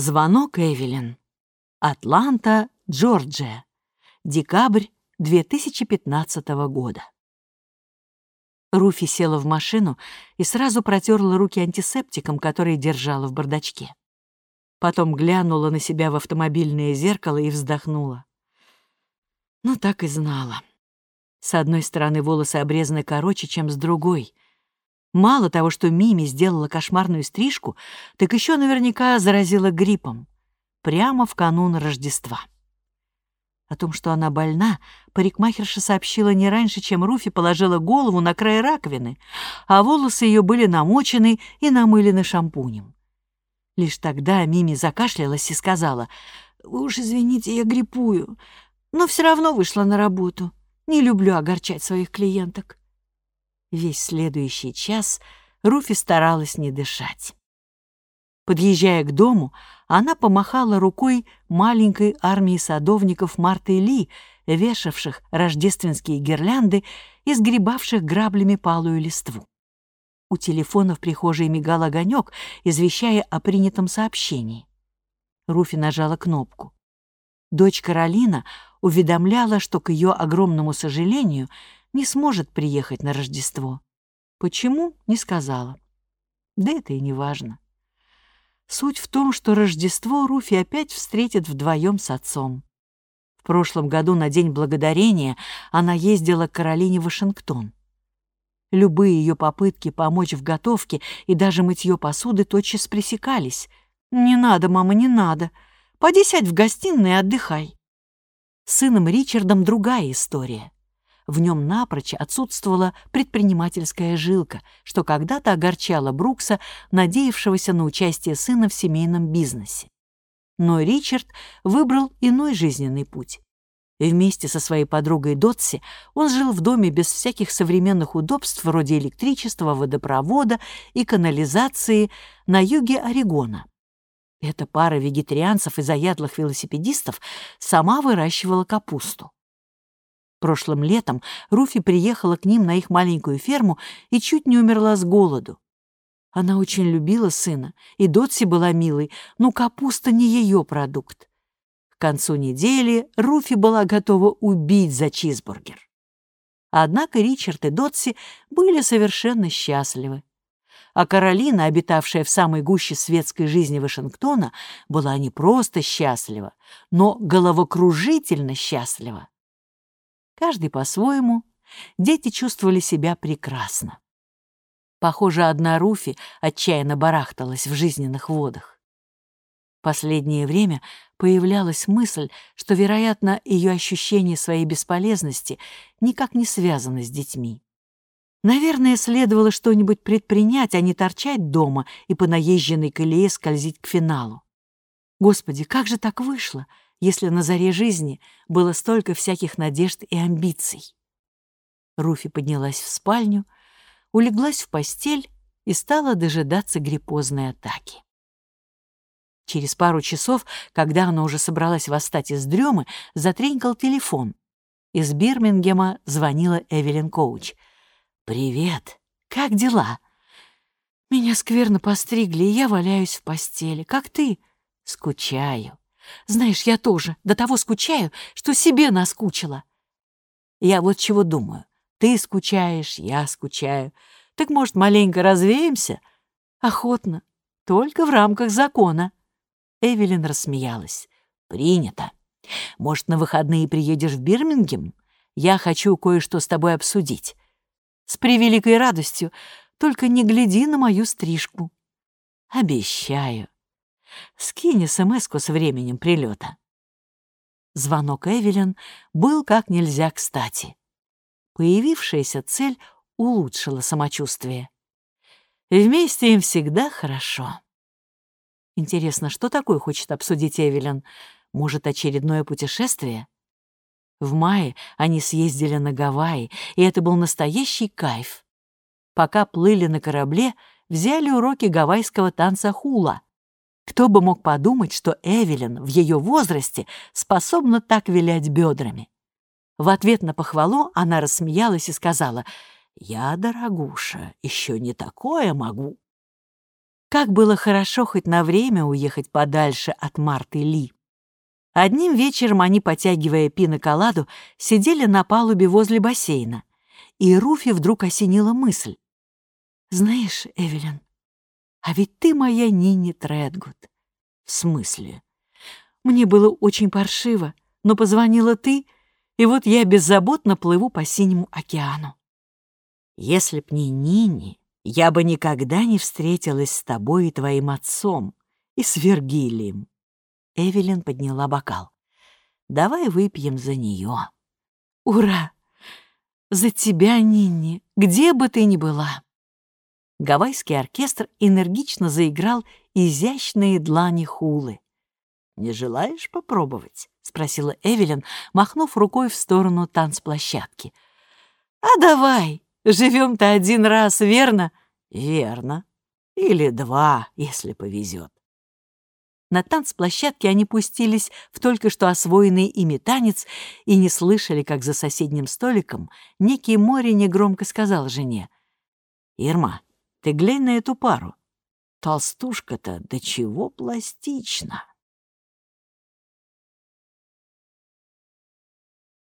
Звонок Эвелин. Атланта, Джорджия. Декабрь 2015 года. Руфи села в машину и сразу протерла руки антисептиком, который держала в бардачке. Потом глянула на себя в автомобильное зеркало и вздохнула. Ну, так и знала. С одной стороны, волосы обрезаны короче, чем с другой — Мало того, что Мими сделала кошмарную стрижку, так еще наверняка заразила гриппом. Прямо в канун Рождества. О том, что она больна, парикмахерша сообщила не раньше, чем Руфи положила голову на край раковины, а волосы ее были намочены и намылены шампунем. Лишь тогда Мими закашлялась и сказала, «Уж извините, я гриппую, но все равно вышла на работу. Не люблю огорчать своих клиенток». Весь следующий час Руфи старалась не дышать. Подъезжая к дому, она помахала рукой маленькой армии садовников Марты Ли, вешавших рождественские гирлянды и сгребавших граблями палую листву. У телефона в прихожей мигал огонек, извещая о принятом сообщении. Руфи нажала кнопку. Дочь Каролина уведомляла, что, к ее огромному сожалению, не сможет приехать на Рождество. Почему, не сказала. Да это и не важно. Суть в том, что Рождество Руфи опять встретит вдвоем с отцом. В прошлом году на День Благодарения она ездила к Каролине Вашингтон. Любые ее попытки помочь в готовке и даже мытье посуды тотчас пресекались. «Не надо, мама, не надо. Поди сядь в гостиной и отдыхай». С сыном Ричардом другая история. В нем напрочь отсутствовала предпринимательская жилка, что когда-то огорчало Брукса, надеявшегося на участие сына в семейном бизнесе. Но Ричард выбрал иной жизненный путь. Вместе со своей подругой Дотси он жил в доме без всяких современных удобств вроде электричества, водопровода и канализации на юге Орегона. Эта пара вегетарианцев и заядлых велосипедистов сама выращивала капусту. Прошлым летом Руфи приехала к ним на их маленькую ферму и чуть не умерла с голоду. Она очень любила сына, и Дотси была милой, но капуста не ее продукт. К концу недели Руфи была готова убить за чизбургер. Однако Ричард и Дотси были совершенно счастливы. А Каролина, обитавшая в самой гуще светской жизни Вашингтона, была не просто счастлива, но головокружительно счастлива. Каждый по-своему, дети чувствовали себя прекрасно. Похоже, одна Руфи отчаянно барахталась в жизненных водах. Последнее время появлялась мысль, что, вероятно, ее ощущение своей бесполезности никак не связано с детьми. Наверное, следовало что-нибудь предпринять, а не торчать дома и по наезженной колее скользить к финалу. Господи, как же так вышло? Если на заре жизни было столько всяких надежд и амбиций. Руфи поднялась в спальню, улеглась в постель и стала дожидаться гриппозной атаки. Через пару часов, когда она уже собралась восстать из дремы, затренькал телефон. Из Бирмингема звонила Эвелин Коуч. «Привет! Как дела?» «Меня скверно постригли, и я валяюсь в постели. Как ты?» «Скучаю. Знаешь, я тоже до того скучаю, что себе наскучила. Я вот чего думаю. Ты скучаешь, я скучаю. Так, может, маленько развеемся? Охотно. Только в рамках закона. Эвелин рассмеялась. Принято. Может, на выходные приедешь в Бирмингем? Я хочу кое-что с тобой обсудить. С превеликой радостью. Только не гляди на мою стрижку. Обещаю. Скинь смс с временем прилета. Звонок Эвелин был как нельзя кстати. Появившаяся цель улучшила самочувствие. Вместе им всегда хорошо. Интересно, что такое хочет обсудить Эвелин? Может, очередное путешествие? В мае они съездили на Гавайи, и это был настоящий кайф. Пока плыли на корабле, взяли уроки гавайского танца хула — кто бы мог подумать, что Эвелин в ее возрасте способна так вилять бедрами? В ответ на похвалу она рассмеялась и сказала, «Я, дорогуша, еще не такое могу». Как было хорошо хоть на время уехать подальше от Марты Ли. Одним вечером они, потягивая пиноколаду, сидели на палубе возле бассейна, и Руфи вдруг осенила мысль. «Знаешь, Эвелин, а ведь ты моя Нини Тредгуд». «В смысле?» «Мне было очень паршиво, но позвонила ты, и вот я беззаботно плыву по синему океану». «Если б не Нини, я бы никогда не встретилась с тобой и твоим отцом, и с Вергилием». Эвелин подняла бокал. «Давай выпьем за нее». «Ура! За тебя, Нинни, где бы ты ни была!» Гавайский оркестр энергично заиграл изящные длани хулы. «Не желаешь попробовать?» — спросила Эвелин, махнув рукой в сторону танцплощадки. «А давай! Живем-то один раз, верно?» «Верно. Или два, если повезет. На танцплощадке они пустились в только что освоенный ими танец и не слышали, как за соседним столиком некий море негромко сказал жене. «Ирма, ты глянь на эту пару. Толстушка-то до чего пластична!»